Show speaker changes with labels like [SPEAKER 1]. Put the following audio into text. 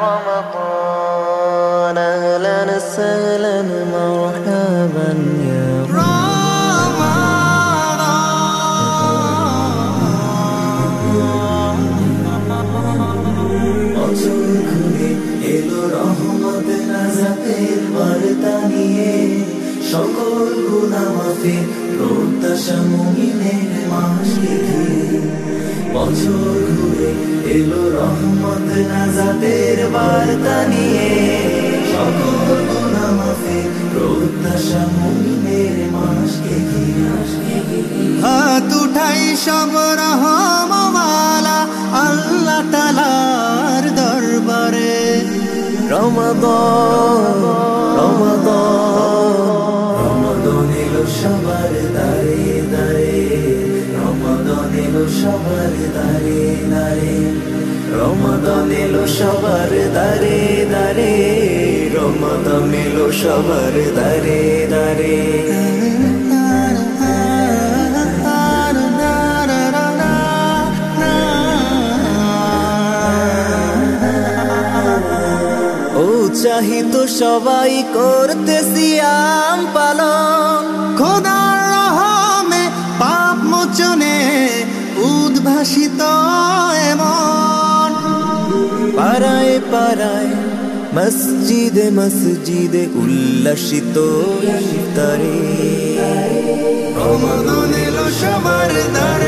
[SPEAKER 1] رمضان اهلا سهلا مرحبا يا সকল গুণামতে প্রত্যাশা মুহিনের মাস গেলে বছর ঘুরে এলো রহমত নাজাতের বার্তা নিয়ে। সকল গুণামাফে প্রত্যাশা মুমিনের মাসকে
[SPEAKER 2] হাত উঠাই সব রহমওয়ালা আল্লাহ তালার দরবারে।
[SPEAKER 1] রমাদান। সবার দারে দারে রমদন এলো সবার দারে দারে রমদন এলো সবার দারে দারে।
[SPEAKER 3] উৎসাহিত সবাই করতে সিয়াম পালন
[SPEAKER 2] খোদার উদ্ভাসিত এমন।
[SPEAKER 3] পাড়ায় পাড়ায় মসজিদে মসজিদে উল্লাসিত ইফতারে।
[SPEAKER 2] রমদন এলো সবার দারে